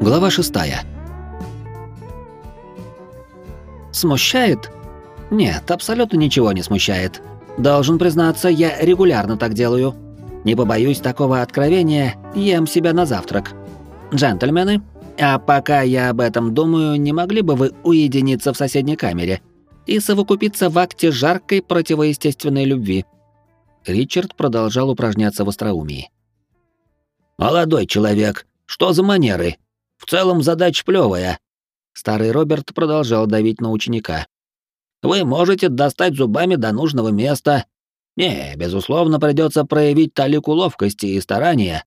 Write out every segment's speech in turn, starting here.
Глава шестая. Смущает? Нет, абсолютно ничего не смущает. Должен признаться, я регулярно так делаю. Не побоюсь такого откровения, ем себя на завтрак. Джентльмены, а пока я об этом думаю, не могли бы вы уединиться в соседней камере и совокупиться в акте жаркой противоестественной любви? Ричард продолжал упражняться в остроумии. «Молодой человек, что за манеры? В целом задача плевая. Старый Роберт продолжал давить на ученика. Вы можете достать зубами до нужного места. Не, безусловно, придется проявить талику ловкости и старания.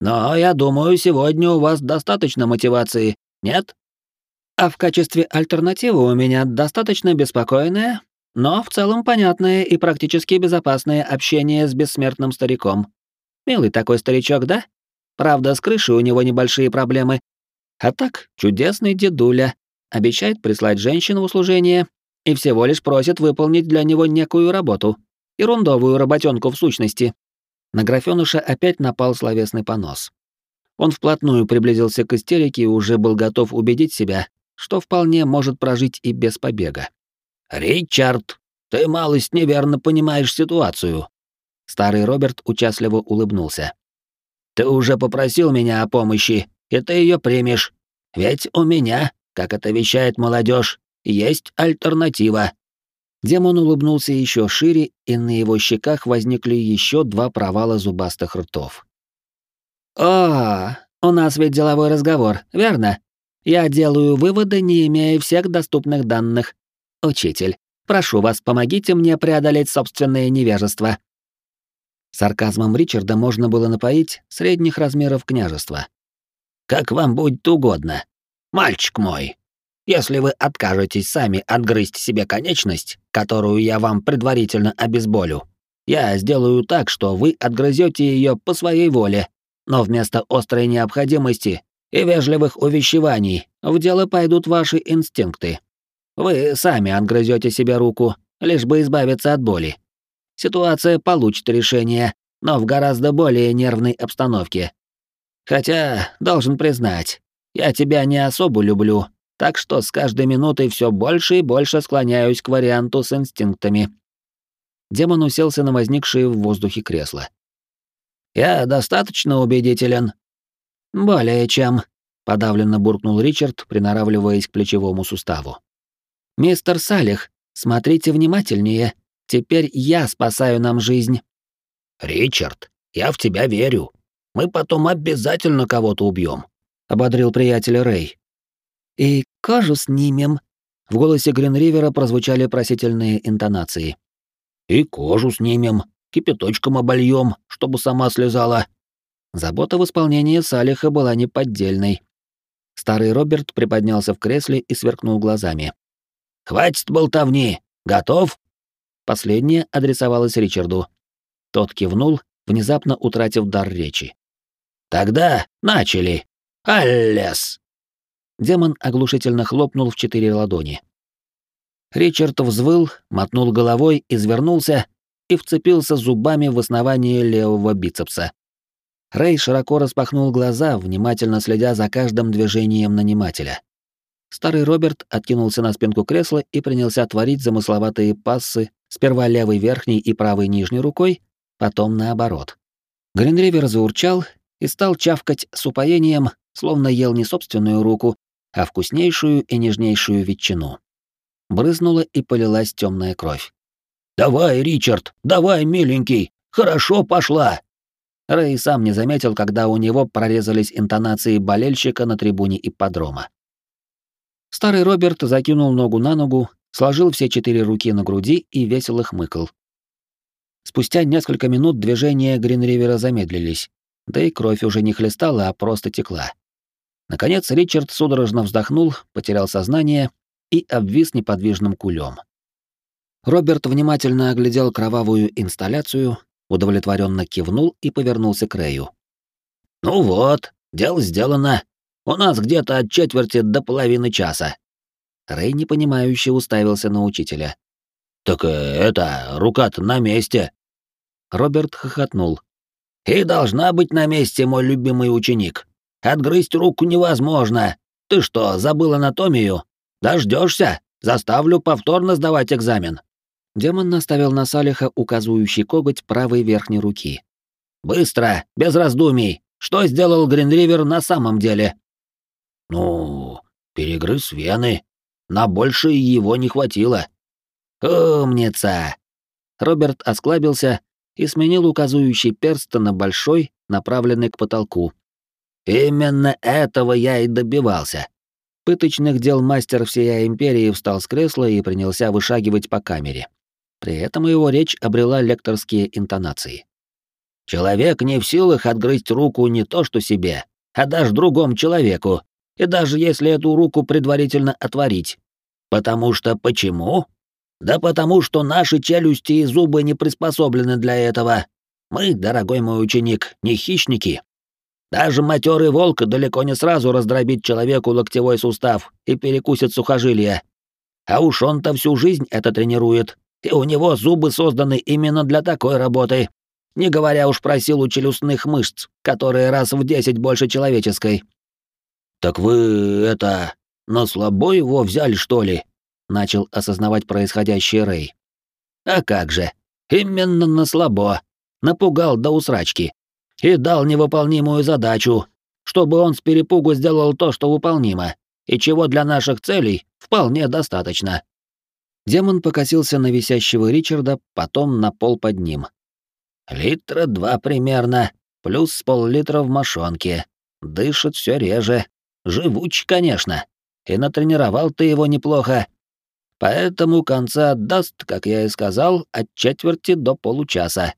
Но я думаю, сегодня у вас достаточно мотивации, нет? А в качестве альтернативы у меня достаточно беспокойное, но в целом понятное и практически безопасное общение с бессмертным стариком. Милый такой старичок, да? Правда, с крышей у него небольшие проблемы, а так, чудесный дедуля обещает прислать женщину в услужение и всего лишь просит выполнить для него некую работу. Ерундовую работенку в сущности. На графёныша опять напал словесный понос. Он вплотную приблизился к истерике и уже был готов убедить себя, что вполне может прожить и без побега. «Ричард, ты малость неверно понимаешь ситуацию». Старый Роберт участливо улыбнулся. «Ты уже попросил меня о помощи, и ты ее примешь. Ведь у меня, как это вещает молодежь, есть альтернатива. Демон улыбнулся еще шире, и на его щеках возникли еще два провала зубастых ртов. «О, у нас ведь деловой разговор, верно? Я делаю выводы, не имея всех доступных данных. Учитель, прошу вас, помогите мне преодолеть собственное невежество». Сарказмом Ричарда можно было напоить средних размеров княжества. Как вам будет угодно. Мальчик мой, если вы откажетесь сами отгрызть себе конечность, которую я вам предварительно обезболю, я сделаю так, что вы отгрызете ее по своей воле, но вместо острой необходимости и вежливых увещеваний в дело пойдут ваши инстинкты. Вы сами отгрызете себе руку, лишь бы избавиться от боли. Ситуация получит решение, но в гораздо более нервной обстановке, Хотя, должен признать, я тебя не особо люблю, так что с каждой минутой все больше и больше склоняюсь к варианту с инстинктами. Демон уселся на возникшее в воздухе кресло. Я достаточно убедителен. Более чем, подавленно буркнул Ричард, приноравливаясь к плечевому суставу. Мистер Салих, смотрите внимательнее. Теперь я спасаю нам жизнь. Ричард, я в тебя верю, мы потом обязательно кого-то убьем, ободрил приятеля Рэй. И кожу снимем. В голосе Гринривера прозвучали просительные интонации. И кожу снимем, кипяточком обольем, чтобы сама слезала. Забота в исполнении Салиха была неподдельной. Старый Роберт приподнялся в кресле и сверкнул глазами. «Хватит болтовни! Готов?» Последнее адресовалось Ричарду. Тот кивнул, внезапно утратив дар речи. Тогда начали. Аллес!» Демон оглушительно хлопнул в четыре ладони. Ричард взвыл, мотнул головой, извернулся и вцепился зубами в основание левого бицепса. Рэй широко распахнул глаза, внимательно следя за каждым движением нанимателя. Старый Роберт откинулся на спинку кресла и принялся творить замысловатые пассы сперва левой верхней и правой нижней рукой, потом наоборот. Гринривер заурчал и стал чавкать с упоением, словно ел не собственную руку, а вкуснейшую и нежнейшую ветчину. Брызнула и полилась темная кровь. «Давай, Ричард, давай, миленький, хорошо пошла!» Рэй сам не заметил, когда у него прорезались интонации болельщика на трибуне ипподрома. Старый Роберт закинул ногу на ногу, сложил все четыре руки на груди и весело хмыкал. Спустя несколько минут движения Гринривера замедлились, да и кровь уже не хлестала, а просто текла. Наконец Ричард судорожно вздохнул, потерял сознание и обвис неподвижным кулем. Роберт внимательно оглядел кровавую инсталляцию, удовлетворенно кивнул и повернулся к Рэю. «Ну вот, дело сделано. У нас где-то от четверти до половины часа». Рэй непонимающе уставился на учителя. «Так э, это, рука-то на месте». Роберт хохотнул, и должна быть на месте, мой любимый ученик. Отгрызть руку невозможно. Ты что, забыл анатомию? Дождешься? Заставлю повторно сдавать экзамен. Демон наставил на Салиха указывающий коготь правой верхней руки. Быстро, без раздумий. Что сделал Гринривер на самом деле? Ну, перегрыз вены. На больше его не хватило. Умница. Роберт осклабился и сменил указывающий перст на большой, направленный к потолку. Именно этого я и добивался. Пыточных дел мастер всей империи встал с кресла и принялся вышагивать по камере. При этом его речь обрела лекторские интонации. Человек не в силах отгрызть руку не то что себе, а даже другому человеку, и даже если эту руку предварительно отварить. Потому что почему? Да потому что наши челюсти и зубы не приспособлены для этого. Мы, дорогой мой ученик, не хищники. Даже матерый волк далеко не сразу раздробит человеку локтевой сустав и перекусит сухожилие. А уж он-то всю жизнь это тренирует, и у него зубы созданы именно для такой работы. Не говоря уж про силу челюстных мышц, которые раз в десять больше человеческой. «Так вы, это, на слабо его взяли, что ли?» Начал осознавать происходящее Рэй. «А как же? Именно на слабо. Напугал до усрачки. И дал невыполнимую задачу, чтобы он с перепугу сделал то, что выполнимо, и чего для наших целей вполне достаточно». Демон покосился на висящего Ричарда, потом на пол под ним. «Литра два примерно, плюс пол-литра в мошонке. Дышит все реже. Живуч, конечно. И натренировал ты его неплохо. Поэтому конца отдаст, как я и сказал, от четверти до получаса».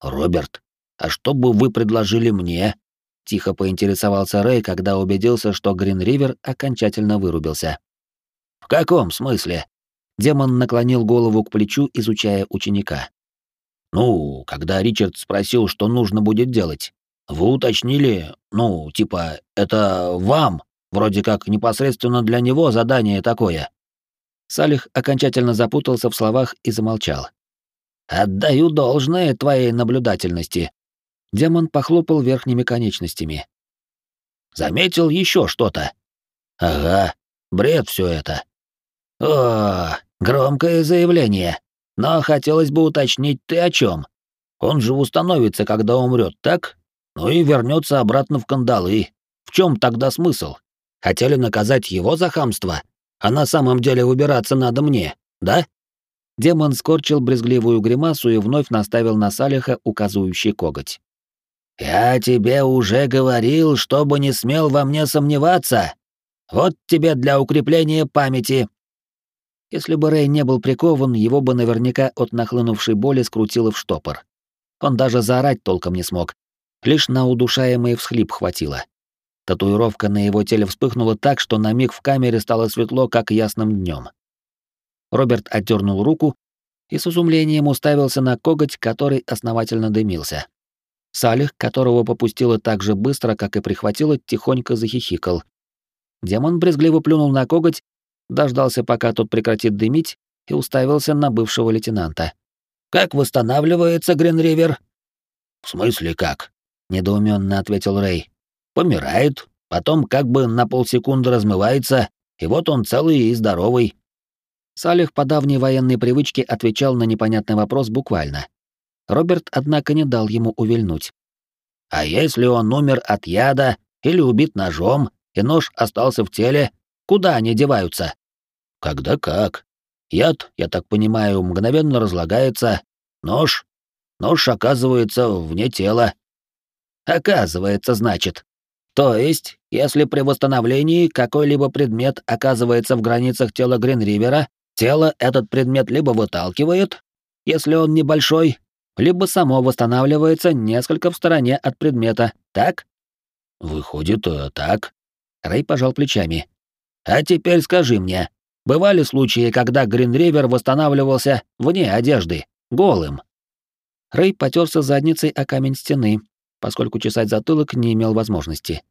«Роберт, а что бы вы предложили мне?» — тихо поинтересовался Рэй, когда убедился, что Гринривер окончательно вырубился. «В каком смысле?» Демон наклонил голову к плечу, изучая ученика. «Ну, когда Ричард спросил, что нужно будет делать, вы уточнили, ну, типа, это вам, вроде как непосредственно для него задание такое». Салих окончательно запутался в словах и замолчал. «Отдаю должное твоей наблюдательности». Демон похлопал верхними конечностями. «Заметил еще что-то?» «Ага, бред все это. О, громкое заявление. Но хотелось бы уточнить, ты о чем? Он же установится, когда умрет, так? Ну и вернется обратно в кандалы. В чем тогда смысл? Хотели наказать его за хамство? А на самом деле убираться надо мне, да? Демон скорчил брезгливую гримасу и вновь наставил на Салиха указывающий коготь. «Я тебе уже говорил, чтобы не смел во мне сомневаться. Вот тебе для укрепления памяти если бы Рэй не был прикован, его бы наверняка от нахлынувшей боли скрутило в штопор. Он даже заорать толком не смог. Лишь на удушаемый всхлип хватило. Татуировка на его теле вспыхнула так, что на миг в камере стало светло, как ясным днем. Роберт отдернул руку и с изумлением уставился на коготь, который основательно дымился. Салих, которого попустило так же быстро, как и прихватило, тихонько захихикал. Демон брезгливо плюнул на коготь дождался, пока тот прекратит дымить, и уставился на бывшего лейтенанта. «Как восстанавливается Гринривер?» «В смысле как?» — недоуменно ответил Рэй. «Помирает, потом как бы на полсекунды размывается, и вот он целый и здоровый». Салих по давней военной привычке отвечал на непонятный вопрос буквально. Роберт, однако, не дал ему увильнуть. «А если он умер от яда или убит ножом, и нож остался в теле, куда они деваются?» Когда как. Яд, я так понимаю, мгновенно разлагается. Нож. Нож оказывается вне тела. Оказывается, значит. То есть, если при восстановлении какой-либо предмет оказывается в границах тела Гринривера, тело этот предмет либо выталкивает, если он небольшой, либо само восстанавливается несколько в стороне от предмета, так? Выходит, э, так. Рэй пожал плечами. А теперь скажи мне, Бывали случаи, когда Гринривер восстанавливался вне одежды, голым. Рэй потерся задницей о камень стены, поскольку чесать затылок не имел возможности.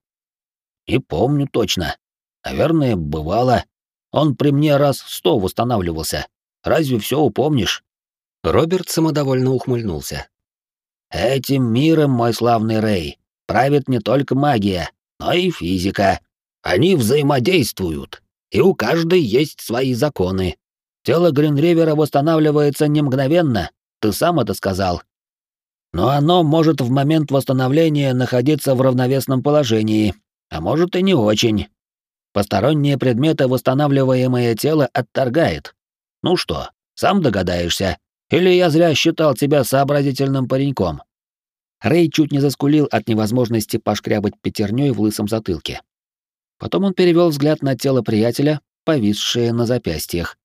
«Не помню точно. Наверное, бывало. Он при мне раз сто восстанавливался. Разве все упомнишь?» Роберт самодовольно ухмыльнулся. «Этим миром, мой славный Рэй, правит не только магия, но и физика. Они взаимодействуют, и у каждой есть свои законы. Тело Гринривера восстанавливается не мгновенно, ты сам это сказал. Но оно может в момент восстановления находиться в равновесном положении, а может и не очень. Посторонние предметы восстанавливаемое тело отторгает. Ну что, сам догадаешься? Или я зря считал тебя сообразительным пареньком?» Рэй чуть не заскулил от невозможности пошкрябать пятерней в лысом затылке. Потом он перевел взгляд на тело приятеля, повисшее на запястьях.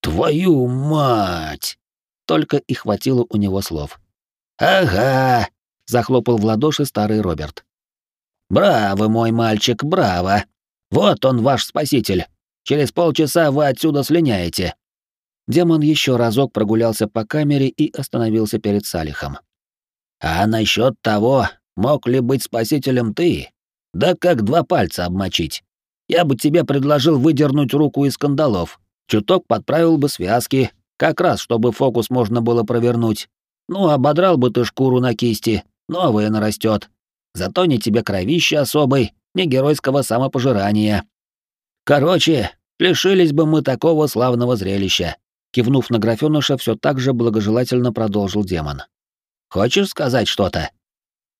«Твою мать!» Только и хватило у него слов. «Ага!» — захлопал в ладоши старый Роберт. «Браво, мой мальчик, браво! Вот он, ваш спаситель! Через полчаса вы отсюда слиняете!» Демон еще разок прогулялся по камере и остановился перед Салихом. «А насчет того, мог ли быть спасителем ты? Да как два пальца обмочить? Я бы тебе предложил выдернуть руку из кандалов, чуток подправил бы связки, как раз чтобы фокус можно было провернуть. Ну, ободрал бы ты шкуру на кисти, новая нарастет. Зато не тебе кровища особой, ни геройского самопожирания. Короче, лишились бы мы такого славного зрелища. Кивнув на графёныша, все так же благожелательно продолжил демон. «Хочешь сказать что-то?»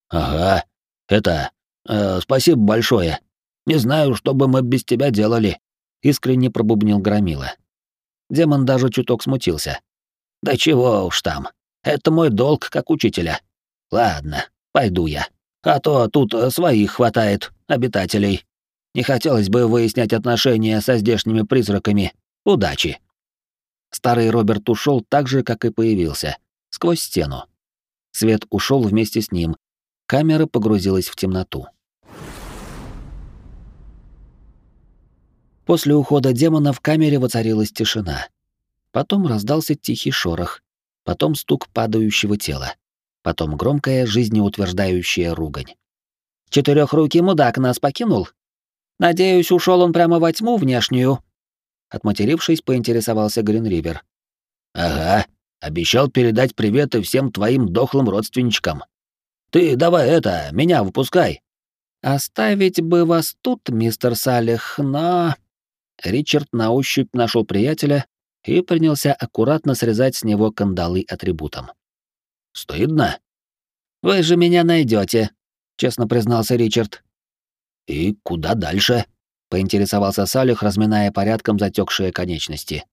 «Ага. Это... Э, спасибо большое. Не знаю, что бы мы без тебя делали», — искренне пробубнил Громила. Демон даже чуток смутился. «Да чего уж там. Это мой долг как учителя. Ладно, пойду я. А то тут своих хватает, обитателей. Не хотелось бы выяснять отношения со здешними призраками. Удачи!» Старый Роберт ушел так же, как и появился, сквозь стену. Свет ушел вместе с ним. Камера погрузилась в темноту. После ухода демона в камере воцарилась тишина. Потом раздался тихий шорох, потом стук падающего тела, потом громкая жизнеутверждающая ругань. Четырехрукий мудак нас покинул? Надеюсь, ушел он прямо во тьму внешнюю, Отматерившись, поинтересовался Гринривер. «Ага, обещал передать приветы всем твоим дохлым родственничкам. Ты давай это, меня выпускай». «Оставить бы вас тут, мистер Салих, но...» Ричард на ощупь нашел приятеля и принялся аккуратно срезать с него кандалы атрибутом. «Стыдно?» «Вы же меня найдете, честно признался Ричард. «И куда дальше?» поинтересовался Салих, разминая порядком затекшие конечности.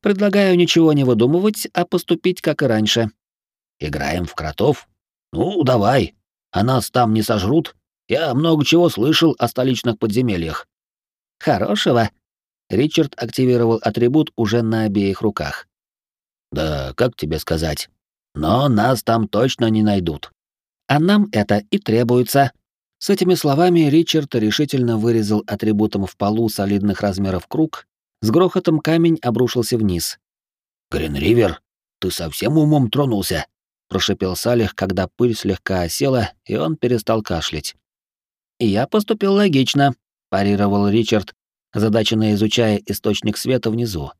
Предлагаю ничего не выдумывать, а поступить как и раньше. Играем в кротов? Ну, давай. А нас там не сожрут? Я много чего слышал о столичных подземельях. Хорошего. Ричард активировал атрибут уже на обеих руках. Да, как тебе сказать? Но нас там точно не найдут. А нам это и требуется, с этими словами Ричард решительно вырезал атрибутом в полу солидных размеров круг, с грохотом камень обрушился вниз. «Гринривер, ты совсем умом тронулся?» — прошипел Салих, когда пыль слегка осела, и он перестал кашлять. «Я поступил логично», — парировал Ричард, задаченно изучая источник света внизу.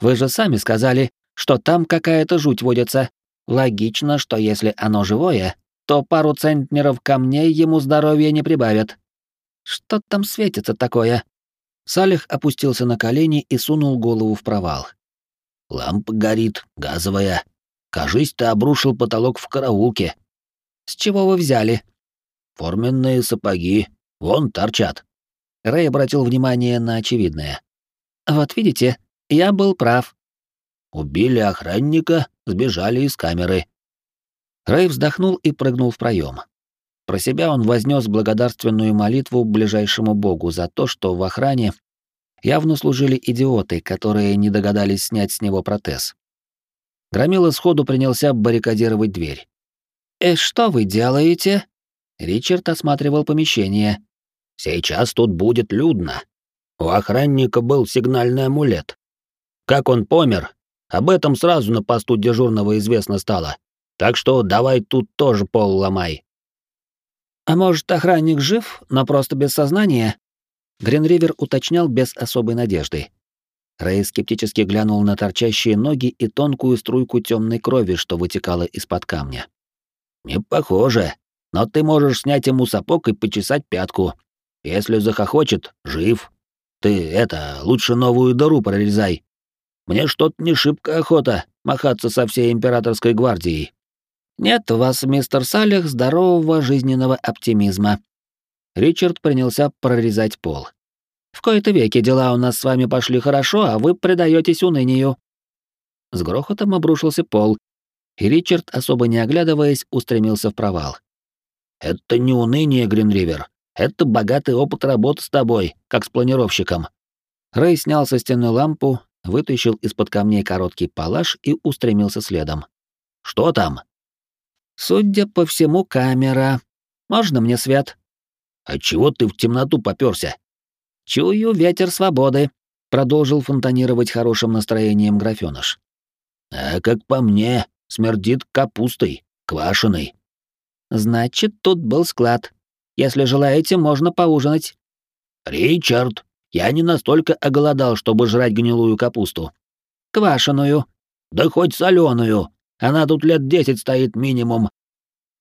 «Вы же сами сказали, что там какая-то жуть водится. Логично, что если оно живое, то пару центнеров камней ему здоровья не прибавят. Что там светится такое? Салих опустился на колени и сунул голову в провал. Лампа горит, газовая. Кажись, ты обрушил потолок в караулке. С чего вы взяли? Форменные сапоги. Вон торчат. Рэй обратил внимание на очевидное. Вот видите, я был прав. Убили охранника, сбежали из камеры. Рэй вздохнул и прыгнул в проем. Про себя он вознес благодарственную молитву ближайшему богу за то, что в охране явно служили идиоты, которые не догадались снять с него протез. Громила сходу принялся баррикадировать дверь. «И что вы делаете?» Ричард осматривал помещение. «Сейчас тут будет людно. У охранника был сигнальный амулет. Как он помер, об этом сразу на посту дежурного известно стало. Так что давай тут тоже пол ломай. А может, охранник жив, но просто без сознания? Гринривер уточнял без особой надежды. Рэй скептически глянул на торчащие ноги и тонкую струйку темной крови, что вытекала из-под камня. Не похоже. Но ты можешь снять ему сапог и почесать пятку. Если захохочет, жив. Ты это, лучше новую дыру прорезай. Мне что-то не шибко охота махаться со всей императорской гвардией. Нет у вас, мистер Салих, здорового жизненного оптимизма. Ричард принялся прорезать пол. В кои-то веки дела у нас с вами пошли хорошо, а вы предаетесь унынию. С грохотом обрушился пол, и Ричард, особо не оглядываясь, устремился в провал. «Это не уныние, Гринривер. Это богатый опыт работы с тобой, как с планировщиком». Рэй снял со стены лампу, вытащил из-под камней короткий палаш и устремился следом. «Что там?» «Судя по всему, камера. Можно мне свет?» «А чего ты в темноту попёрся?» «Чую ветер свободы», — продолжил фонтанировать хорошим настроением графёныш. «А как по мне, смердит капустой, квашеной». «Значит, тут был склад. Если желаете, можно поужинать». «Ричард, я не настолько оголодал, чтобы жрать гнилую капусту». «Квашеную». «Да хоть соленую. Она тут лет десять стоит минимум».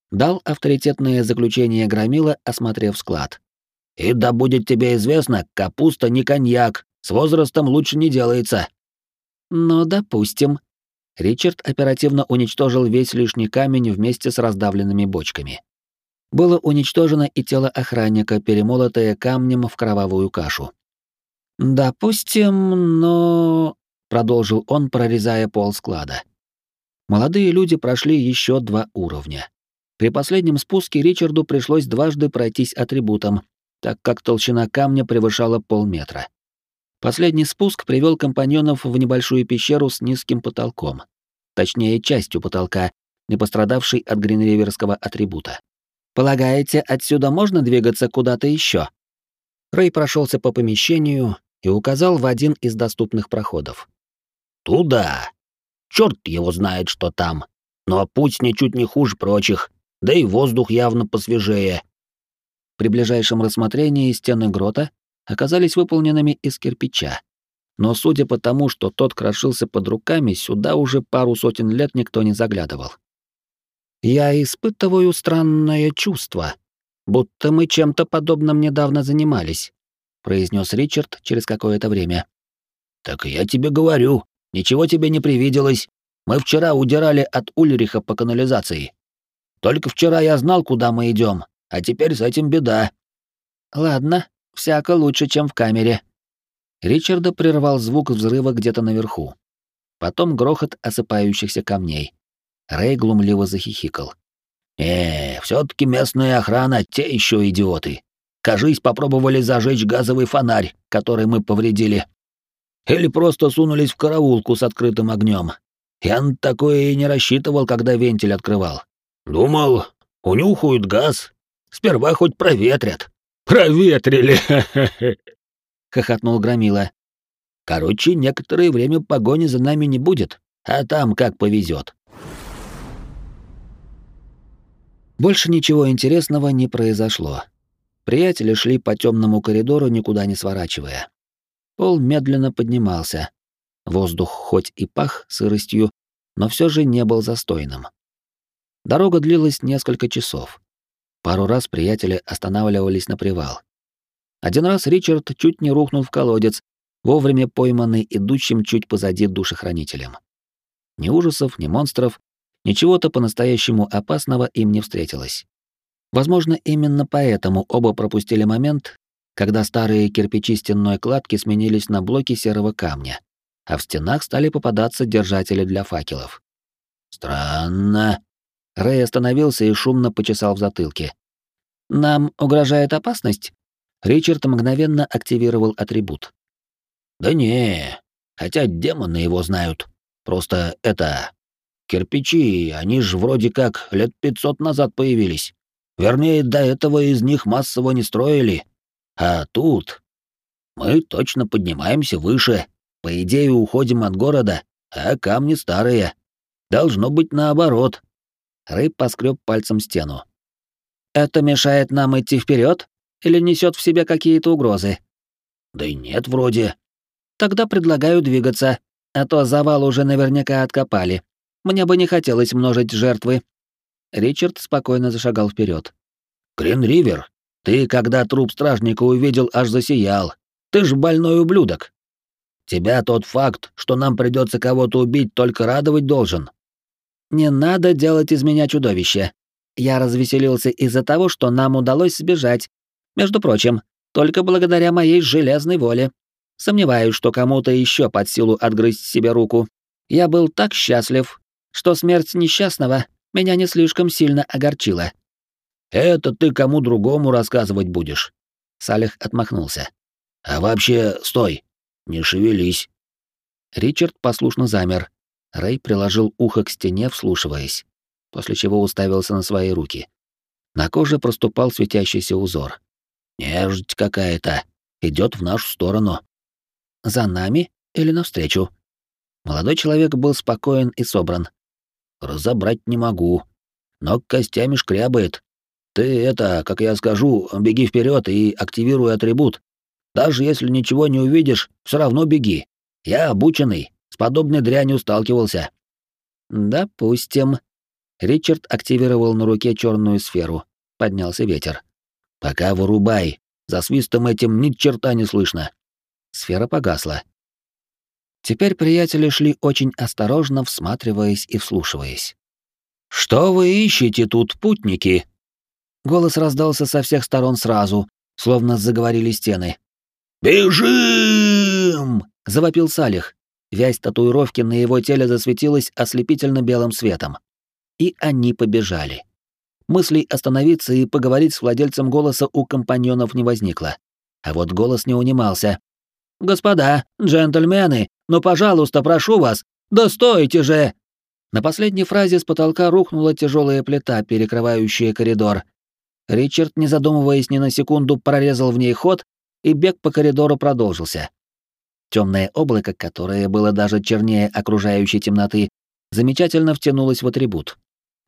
Дал авторитетное заключение Громила, осмотрев склад. «И да будет тебе известно, капуста не коньяк, с возрастом лучше не делается». «Ну, допустим», Ричард оперативно уничтожил весь лишний камень вместе с раздавленными бочками. Было уничтожено и тело охранника, перемолотое камнем в кровавую кашу. «Допустим, но...» — продолжил он, прорезая пол склада. Молодые люди прошли еще два уровня. При последнем спуске Ричарду пришлось дважды пройтись атрибутом, так как толщина камня превышала полметра. Последний спуск привел компаньонов в небольшую пещеру с низким потолком. Точнее, частью потолка, не пострадавшей от гринриверского атрибута. «Полагаете, отсюда можно двигаться куда-то еще? Рэй прошелся по помещению и указал в один из доступных проходов. «Туда! Черт его знает, что там. Но путь ничуть не хуже прочих, да и воздух явно посвежее». При ближайшем рассмотрении стены грота оказались выполненными из кирпича. Но судя по тому, что тот крошился под руками, сюда уже пару сотен лет никто не заглядывал. «Я испытываю странное чувство, будто мы чем-то подобным недавно занимались», произнес Ричард через какое-то время. «Так я тебе говорю, ничего тебе не привиделось. Мы вчера удирали от Ульриха по канализации. Только вчера я знал, куда мы идем, а теперь с этим беда». «Ладно, всяко лучше, чем в камере. Ричарда прервал звук взрыва где-то наверху. Потом грохот осыпающихся камней. Рэй глумливо захихикал. «Э, все таки местная охрана — те еще идиоты. Кажись, попробовали зажечь газовый фонарь, который мы повредили. Или просто сунулись в караулку с открытым огнем. Я на такое и не рассчитывал, когда вентиль открывал. Думал, унюхают газ. Сперва хоть проветрят. Проветрили, хохотнул Громила. Короче, некоторое время погони за нами не будет, а там как повезет. Больше ничего интересного не произошло. Приятели шли по темному коридору, никуда не сворачивая. Пол медленно поднимался. Воздух хоть и пах сыростью, но все же не был застойным. Дорога длилась несколько часов. Пару раз приятели останавливались на привал. Один раз Ричард чуть не рухнул в колодец, вовремя пойманный идущим чуть позади душехранителем. Ни ужасов, ни монстров, ничего-то по-настоящему опасного им не встретилось. Возможно, именно поэтому оба пропустили момент, когда старые кирпичи стенной кладки сменились на блоки серого камня, а в стенах стали попадаться держатели для факелов. «Странно», Рэй остановился и шумно почесал в затылке. «Нам угрожает опасность?» Ричард мгновенно активировал атрибут. «Да не, хотя демоны его знают. Просто это... Кирпичи, они ж вроде как лет пятьсот назад появились. Вернее, до этого из них массово не строили. А тут... Мы точно поднимаемся выше. По идее, уходим от города, а камни старые. Должно быть наоборот. Рэй поскреб пальцем стену. «Это мешает нам идти вперед или несет в себе какие-то угрозы?» «Да и нет, вроде». «Тогда предлагаю двигаться, а то завал уже наверняка откопали. Мне бы не хотелось множить жертвы». Ричард спокойно зашагал вперед, Гринривер, ты, когда труп стражника увидел, аж засиял. Ты ж больной ублюдок. Тебя тот факт, что нам придется кого-то убить, только радовать должен. Не надо делать из меня чудовище. Я развеселился из-за того, что нам удалось сбежать. Между прочим, только благодаря моей железной воле. Сомневаюсь, что кому-то еще под силу отгрызть себе руку. Я был так счастлив, что смерть несчастного меня не слишком сильно огорчила. Это ты кому другому рассказывать будешь. Салих отмахнулся. А вообще, стой. Не шевелись. Ричард послушно замер. Рэй приложил ухо к стене, вслушиваясь, после чего уставился на свои руки. На коже проступал светящийся узор. Нежить какая-то. Идет в нашу сторону. За нами или навстречу? Молодой человек был спокоен и собран. Разобрать не могу. Но костями шкрябает. Ты это, как я скажу, беги вперед и активируй атрибут. Даже если ничего не увидишь, все равно беги. Я обученный, с подобной дрянью сталкивался. Допустим. Ричард активировал на руке черную сферу. Поднялся ветер. Пока вырубай. За свистом этим ни черта не слышно. Сфера погасла. Теперь приятели шли очень осторожно, всматриваясь и вслушиваясь. «Что вы ищете тут, путники?» Голос раздался со всех сторон сразу, словно заговорили стены. «Бежим!» — завопил Салих. Вязь татуировки на его теле засветилась ослепительно белым светом. И они побежали. Мыслей остановиться и поговорить с владельцем голоса у компаньонов не возникло. А вот голос не унимался. «Господа, джентльмены, ну, пожалуйста, прошу вас, да же!» На последней фразе с потолка рухнула тяжелая плита, перекрывающая коридор, Ричард, не задумываясь ни на секунду, прорезал в ней ход, и бег по коридору продолжился. Темное облако, которое было даже чернее окружающей темноты, замечательно втянулось в атрибут.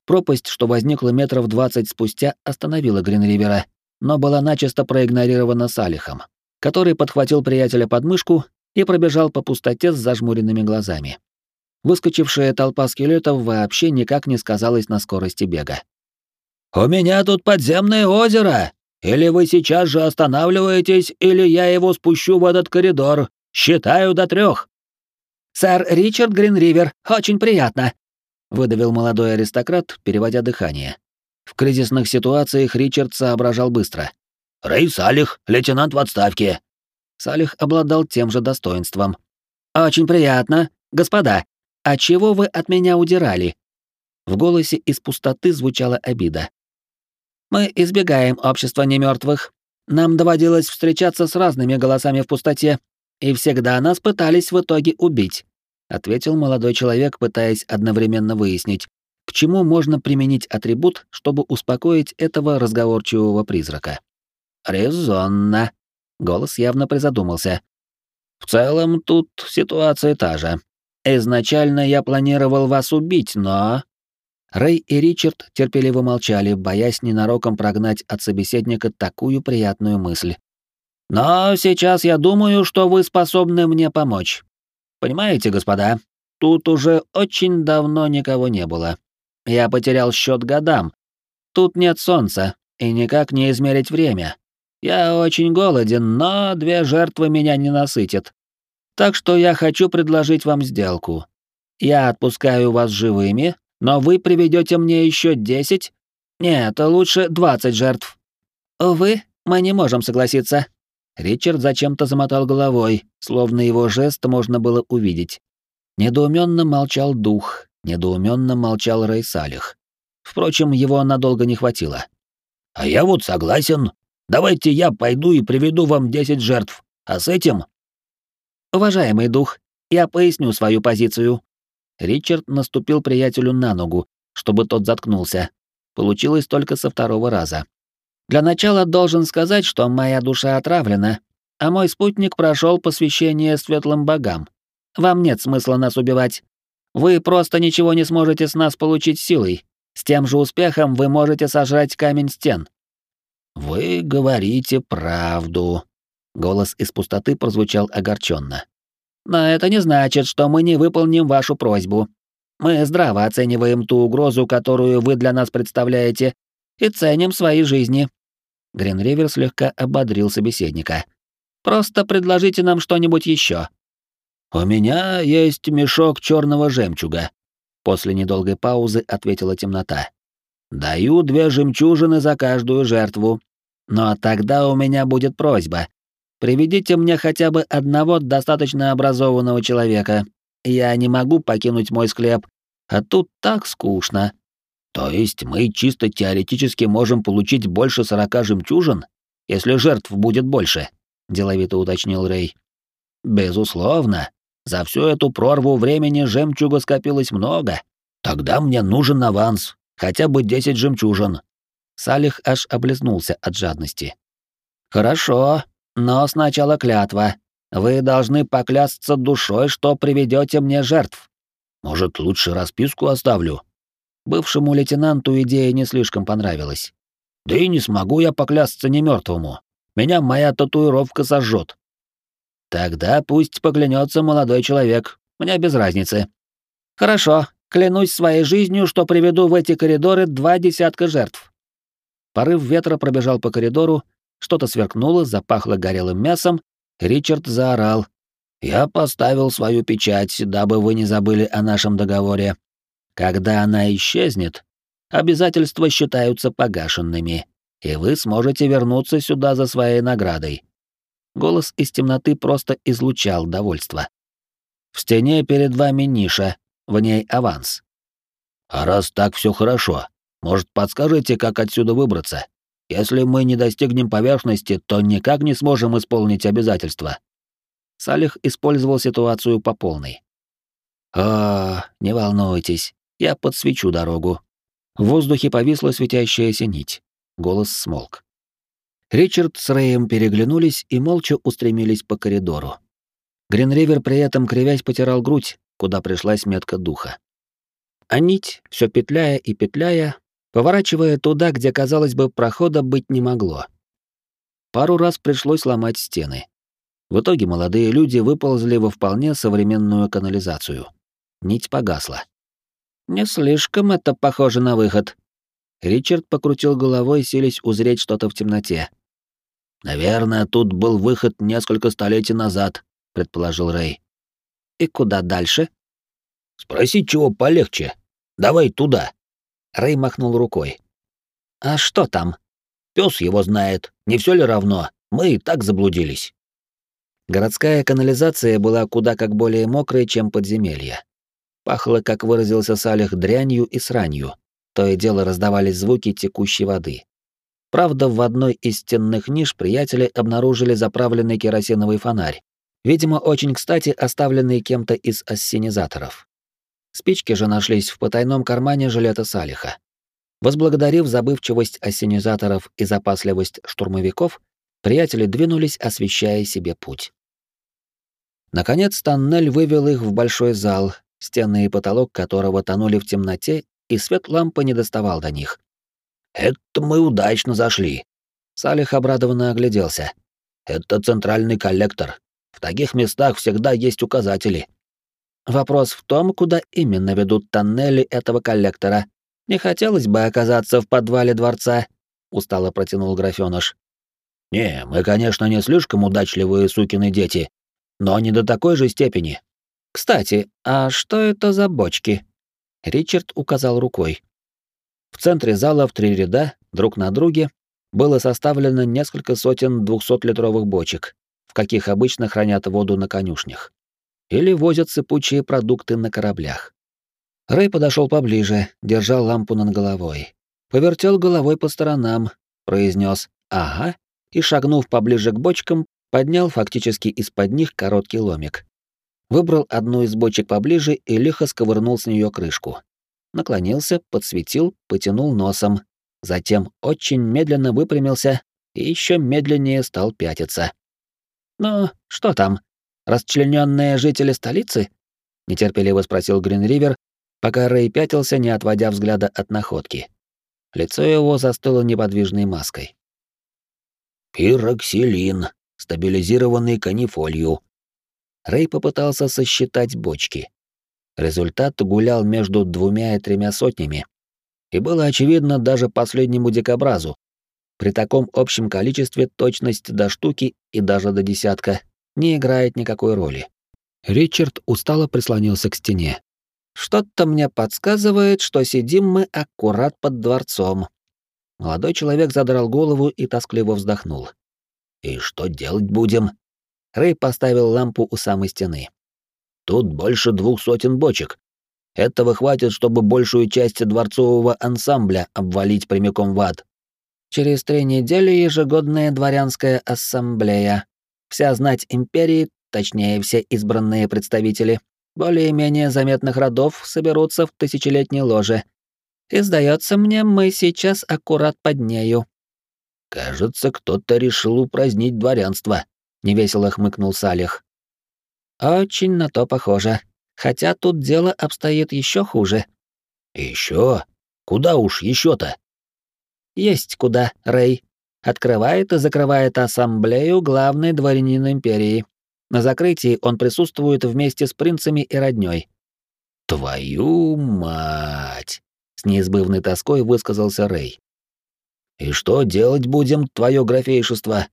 Пропасть, что возникла метров двадцать спустя, остановила Гринривера, но была начисто проигнорирована Салихом, который подхватил приятеля под мышку и пробежал по пустоте с зажмуренными глазами. Выскочившая толпа скелетов вообще никак не сказалась на скорости бега. «У меня тут подземное озеро! Или вы сейчас же останавливаетесь, или я его спущу в этот коридор. Считаю до трех. «Сэр Ричард Гринривер, очень приятно», — выдавил молодой аристократ, переводя дыхание. В кризисных ситуациях Ричард соображал быстро. «Рэй Салих, лейтенант в отставке». Салих обладал тем же достоинством. «Очень приятно. Господа, а чего вы от меня удирали?» В голосе из пустоты звучала обида. Мы избегаем общества немертвых. Нам доводилось встречаться с разными голосами в пустоте, и всегда нас пытались в итоге убить, ответил молодой человек, пытаясь одновременно выяснить, к чему можно применить атрибут, чтобы успокоить этого разговорчивого призрака. Резонно. Голос явно призадумался. В целом тут ситуация та же. Изначально я планировал вас убить, но Рэй и Ричард терпеливо молчали, боясь ненароком прогнать от собеседника такую приятную мысль. «Но сейчас я думаю, что вы способны мне помочь. Понимаете, господа, тут уже очень давно никого не было. Я потерял счет годам. Тут нет солнца, и никак не измерить время. Я очень голоден, но две жертвы меня не насытят. Так что я хочу предложить вам сделку. Я отпускаю вас живыми, но вы приведете мне еще десять? Нет, лучше двадцать жертв. Увы, мы не можем согласиться. Ричард зачем-то замотал головой, словно его жест можно было увидеть. Недоуменно молчал дух, недоуменно молчал Рейсалих. Впрочем, его надолго не хватило. А я вот согласен. Давайте я пойду и приведу вам десять жертв. А с этим Уважаемый дух, я поясню свою позицию. Ричард наступил приятелю на ногу, чтобы тот заткнулся. Получилось только со второго раза. Для начала должен сказать, что моя душа отравлена, а мой спутник прошел посвящение светлым богам. Вам нет смысла нас убивать. Вы просто ничего не сможете с нас получить силой. С тем же успехом вы можете сожрать камень стен. Вы говорите правду. Голос из пустоты прозвучал огорченно. Но это не значит, что мы не выполним вашу просьбу. Мы здраво оцениваем ту угрозу, которую вы для нас представляете, и ценим свои жизни. Гринривер слегка ободрил собеседника. «Просто предложите нам что-нибудь еще. «У меня есть мешок черного жемчуга», — после недолгой паузы ответила темнота. «Даю две жемчужины за каждую жертву. Но тогда у меня будет просьба. Приведите мне хотя бы одного достаточно образованного человека. Я не могу покинуть мой склеп, а тут так скучно». То есть мы чисто теоретически можем получить больше сорока жемчужин, если жертв будет больше, деловито уточнил Рэй. Безусловно. За всю эту прорву времени жемчуга скопилось много. Тогда мне нужен аванс, хотя бы десять жемчужин. Салих аж облизнулся от жадности. Хорошо, но сначала клятва. Вы должны поклясться душой, что приведете мне жертв. Может, лучше расписку оставлю, Бывшему лейтенанту идея не слишком понравилась. Да и не смогу я поклясться не мертвому. Меня моя татуировка сожжет. Тогда пусть поклянется молодой человек. Мне без разницы. Хорошо, клянусь своей жизнью, что приведу в эти коридоры два десятка жертв. Порыв ветра пробежал по коридору, что-то сверкнуло, запахло горелым мясом. Ричард заорал. «Я поставил свою печать, дабы вы не забыли о нашем договоре. Когда она исчезнет, обязательства считаются погашенными, и вы сможете вернуться сюда за своей наградой. Голос из темноты просто излучал довольство. В стене перед вами ниша, в ней аванс. А раз так все хорошо, может, подскажете, как отсюда выбраться? Если мы не достигнем поверхности, то никак не сможем исполнить обязательства. Салих использовал ситуацию по полной. О, не волнуйтесь, я подсвечу дорогу. В воздухе повисла светящаяся нить. Голос смолк. Ричард с Рэем переглянулись и молча устремились по коридору. Гринривер при этом кривясь потирал грудь, куда пришлась метка духа. А нить, все петляя и петляя, поворачивая туда, где, казалось бы, прохода быть не могло. Пару раз пришлось ломать стены. В итоге молодые люди выползли во вполне современную канализацию. Нить погасла. Не слишком это похоже на выход. Ричард покрутил головой, силясь узреть что-то в темноте. Наверное, тут был выход несколько столетий назад, предположил Рэй. И куда дальше? Спроси чего полегче. Давай туда. Рэй махнул рукой. А что там? Пёс его знает. Не все ли равно? Мы и так заблудились. Городская канализация была куда как более мокрой, чем подземелье. Пахло, как выразился Салих, дрянью и сранью. То и дело раздавались звуки текущей воды. Правда, в одной из стенных ниш приятели обнаружили заправленный керосиновый фонарь, видимо, очень кстати оставленный кем-то из ассенизаторов. Спички же нашлись в потайном кармане жилета Салиха. Возблагодарив забывчивость ассенизаторов и запасливость штурмовиков, приятели двинулись, освещая себе путь. Наконец тоннель вывел их в большой зал, стены и потолок которого тонули в темноте, и свет лампы не доставал до них. «Это мы удачно зашли!» Салих обрадованно огляделся. «Это центральный коллектор. В таких местах всегда есть указатели». Вопрос в том, куда именно ведут тоннели этого коллектора. Не хотелось бы оказаться в подвале дворца, устало протянул графёныш. Не, мы, конечно, не слишком удачливые сукины дети, но не до такой же степени. «Кстати, а что это за бочки?» Ричард указал рукой. В центре зала в три ряда, друг на друге, было составлено несколько сотен двухсотлитровых бочек, в каких обычно хранят воду на конюшнях. Или возят сыпучие продукты на кораблях. Рэй подошел поближе, держал лампу над головой. Повертел головой по сторонам, произнес «Ага», и, шагнув поближе к бочкам, поднял фактически из-под них короткий ломик выбрал одну из бочек поближе и лихо сковырнул с нее крышку. Наклонился, подсветил, потянул носом, затем очень медленно выпрямился и еще медленнее стал пятиться. «Ну, что там? Расчлененные жители столицы?» — нетерпеливо спросил Гринривер, пока Рэй пятился, не отводя взгляда от находки. Лицо его застыло неподвижной маской. «Пироксилин, стабилизированный канифолью», Рэй попытался сосчитать бочки. Результат гулял между двумя и тремя сотнями. И было очевидно даже последнему дикобразу. При таком общем количестве точность до штуки и даже до десятка не играет никакой роли. Ричард устало прислонился к стене. «Что-то мне подсказывает, что сидим мы аккурат под дворцом». Молодой человек задрал голову и тоскливо вздохнул. «И что делать будем?» Рэй поставил лампу у самой стены. «Тут больше двух сотен бочек. Этого хватит, чтобы большую часть дворцового ансамбля обвалить прямиком в ад. Через три недели ежегодная дворянская ассамблея. Вся знать империи, точнее, все избранные представители, более-менее заметных родов соберутся в тысячелетней ложе. И, сдается мне, мы сейчас аккурат под нею. «Кажется, кто-то решил упразднить дворянство», — невесело хмыкнул Салих. «Очень на то похоже. Хотя тут дело обстоит еще хуже». Еще? Куда уж еще-то?» «Есть куда, Рэй. Открывает и закрывает ассамблею главный дворянин империи. На закрытии он присутствует вместе с принцами и роднёй». «Твою мать!» — с неизбывной тоской высказался Рэй. «И что делать будем, твое графейшество?»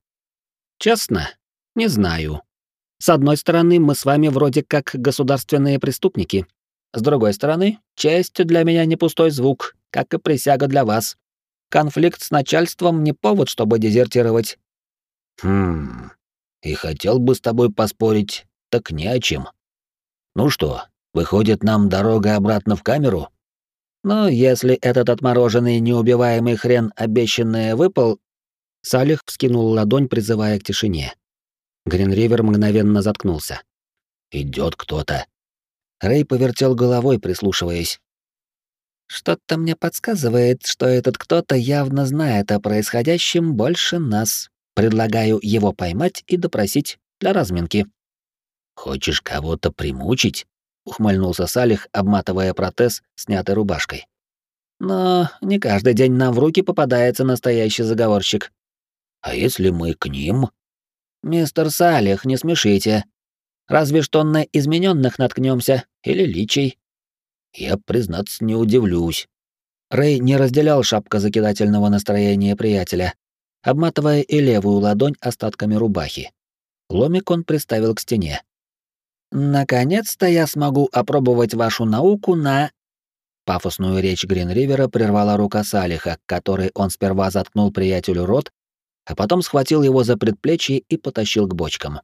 «Честно, не знаю. С одной стороны, мы с вами вроде как государственные преступники. С другой стороны, честь для меня не пустой звук, как и присяга для вас. Конфликт с начальством не повод, чтобы дезертировать. Хм. И хотел бы с тобой поспорить, так не о чем. Ну что, выходит нам дорога обратно в камеру? Но если этот отмороженный неубиваемый хрен обещанное выпал... Салих вскинул ладонь, призывая к тишине. Гринривер мгновенно заткнулся. Идет кто-то. Рэй повертел головой, прислушиваясь. Что-то мне подсказывает, что этот кто-то явно знает о происходящем больше нас. Предлагаю его поймать и допросить для разминки. Хочешь кого-то примучить? ухмыльнулся Салих, обматывая протез снятой рубашкой. Но не каждый день нам в руки попадается настоящий заговорщик. А если мы к ним? Мистер Салих, не смешите. Разве что на измененных наткнемся или личей. Я, признаться, не удивлюсь. Рэй не разделял шапка закидательного настроения приятеля, обматывая и левую ладонь остатками рубахи. Ломик он приставил к стене. «Наконец-то я смогу опробовать вашу науку на...» Пафосную речь Гринривера прервала рука Салиха, которой он сперва заткнул приятелю рот, а потом схватил его за предплечье и потащил к бочкам.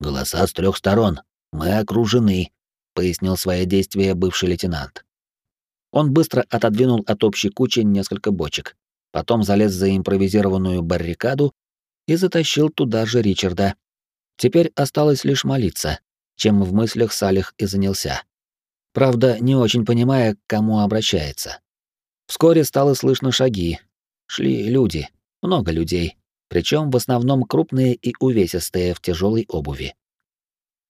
«Голоса с трех сторон. Мы окружены», — пояснил свои действия бывший лейтенант. Он быстро отодвинул от общей кучи несколько бочек, потом залез за импровизированную баррикаду и затащил туда же Ричарда. Теперь осталось лишь молиться, чем в мыслях Салих и занялся. Правда, не очень понимая, к кому обращается. Вскоре стало слышно шаги. Шли люди, много людей, причем в основном крупные и увесистые в тяжелой обуви.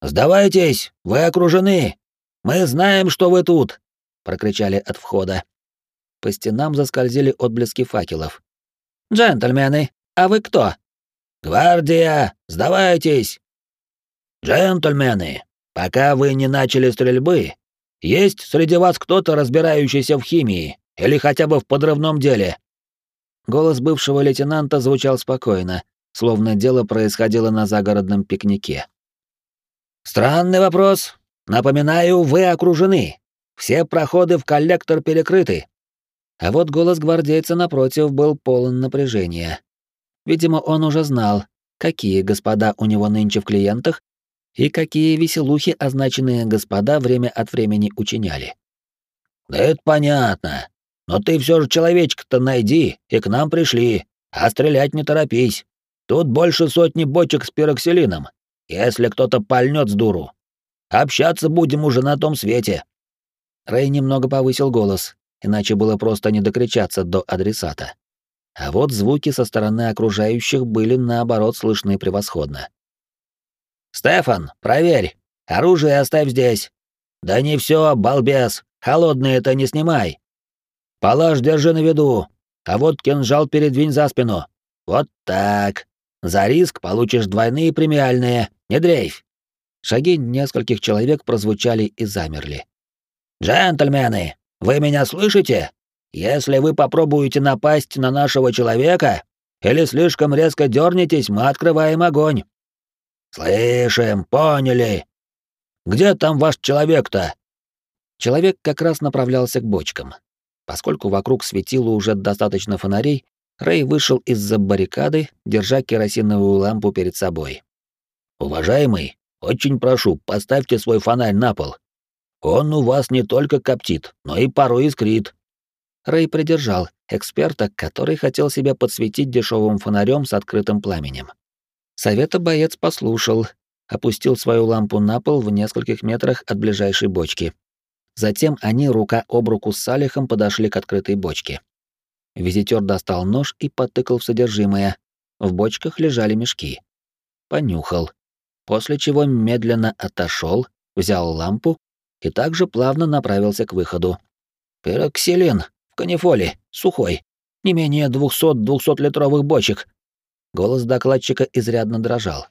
«Сдавайтесь! Вы окружены! Мы знаем, что вы тут!» — прокричали от входа. По стенам заскользили отблески факелов. «Джентльмены, а вы кто?» «Гвардия! Сдавайтесь!» «Джентльмены, пока вы не начали стрельбы, есть среди вас кто-то, разбирающийся в химии или хотя бы в подрывном деле?» Голос бывшего лейтенанта звучал спокойно, словно дело происходило на загородном пикнике. «Странный вопрос. Напоминаю, вы окружены. Все проходы в коллектор перекрыты». А вот голос гвардейца напротив был полон напряжения. Видимо, он уже знал, какие господа у него нынче в клиентах и какие веселухи означенные господа время от времени учиняли. «Да это понятно. Но ты все же человечка-то найди, и к нам пришли, а стрелять не торопись. Тут больше сотни бочек с пироксилином, если кто-то пальнет с дуру. Общаться будем уже на том свете». Рэй немного повысил голос, иначе было просто не докричаться до адресата. А вот звуки со стороны окружающих были наоборот слышны превосходно. «Стефан, проверь! Оружие оставь здесь!» «Да не все, балбес! Холодное это не снимай!» «Палаш держи на виду, а вот кинжал передвинь за спину. Вот так!» За риск получишь двойные премиальные, не дрейфь. Шаги нескольких человек прозвучали и замерли. «Джентльмены, вы меня слышите? Если вы попробуете напасть на нашего человека, Или слишком резко дернетесь, мы открываем огонь». «Слышим, поняли. Где там ваш человек-то?» Человек как раз направлялся к бочкам. Поскольку вокруг светило уже достаточно фонарей, Рэй вышел из-за баррикады, держа керосиновую лампу перед собой. «Уважаемый, очень прошу, поставьте свой фонарь на пол. Он у вас не только коптит, но и порой искрит». Рэй придержал эксперта, который хотел себя подсветить дешевым фонарем с открытым пламенем. Совета боец послушал, опустил свою лампу на пол в нескольких метрах от ближайшей бочки. Затем они рука об руку с Салихом подошли к открытой бочке. Визитер достал нож и потыкал в содержимое. В бочках лежали мешки. Понюхал. После чего медленно отошел, взял лампу и также плавно направился к выходу. «Пероксилин, в канифоле, сухой. Не менее двухсот-двухсотлитровых бочек». Голос докладчика изрядно дрожал.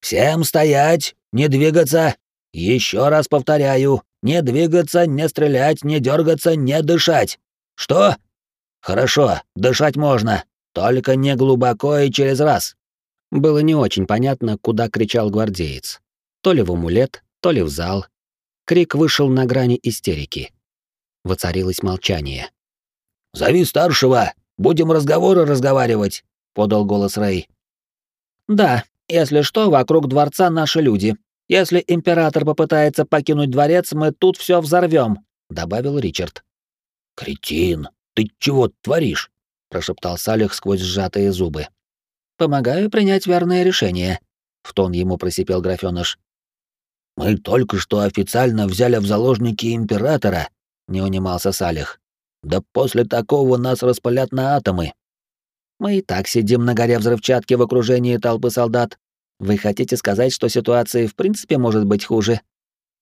«Всем стоять! Не двигаться! Еще раз повторяю, не двигаться, не стрелять, не дергаться, не дышать! Что? Хорошо, дышать можно, только не глубоко и через раз!» Было не очень понятно, куда кричал гвардеец. То ли в амулет, то ли в зал. Крик вышел на грани истерики. Воцарилось молчание. «Зови старшего! Будем разговоры разговаривать!» — подал голос Рэй. «Да, если что, вокруг дворца наши люди. Если император попытается покинуть дворец, мы тут все взорвем», — добавил Ричард. «Кретин, ты чего творишь?» — прошептал Салих сквозь сжатые зубы. «Помогаю принять верное решение», — в тон ему просипел графёныш. «Мы только что официально взяли в заложники императора», — не унимался Салих. «Да после такого нас распылят на атомы». «Мы и так сидим на горе взрывчатки в окружении толпы солдат. Вы хотите сказать, что ситуация в принципе может быть хуже?»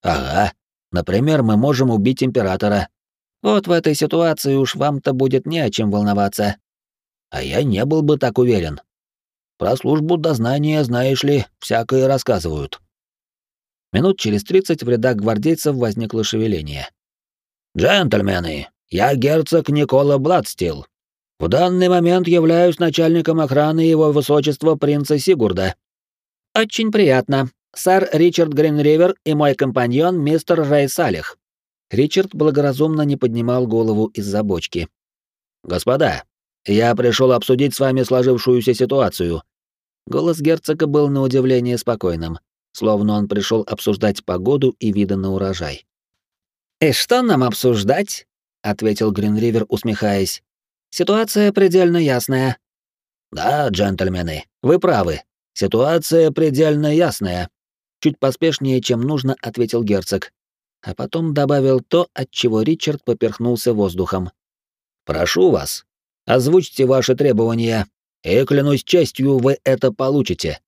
«Ага. Например, мы можем убить императора». «Вот в этой ситуации уж вам-то будет не о чем волноваться». «А я не был бы так уверен. Про службу дознания, знаешь ли, всякое рассказывают». Минут через тридцать в рядах гвардейцев возникло шевеление. «Джентльмены, я герцог Никола Бладстил. В данный момент являюсь начальником охраны его высочества принца Сигурда». «Очень приятно. Сэр Ричард Гринривер и мой компаньон мистер Рэй Салих». Ричард благоразумно не поднимал голову из-за бочки. «Господа, я пришел обсудить с вами сложившуюся ситуацию». Голос герцога был на удивление спокойным словно он пришел обсуждать погоду и виды на урожай. «И что нам обсуждать?» — ответил Гринривер, усмехаясь. «Ситуация предельно ясная». «Да, джентльмены, вы правы. Ситуация предельно ясная», — чуть поспешнее, чем нужно, ответил герцог, а потом добавил то, от чего Ричард поперхнулся воздухом. «Прошу вас, озвучьте ваши требования, и, клянусь честью, вы это получите.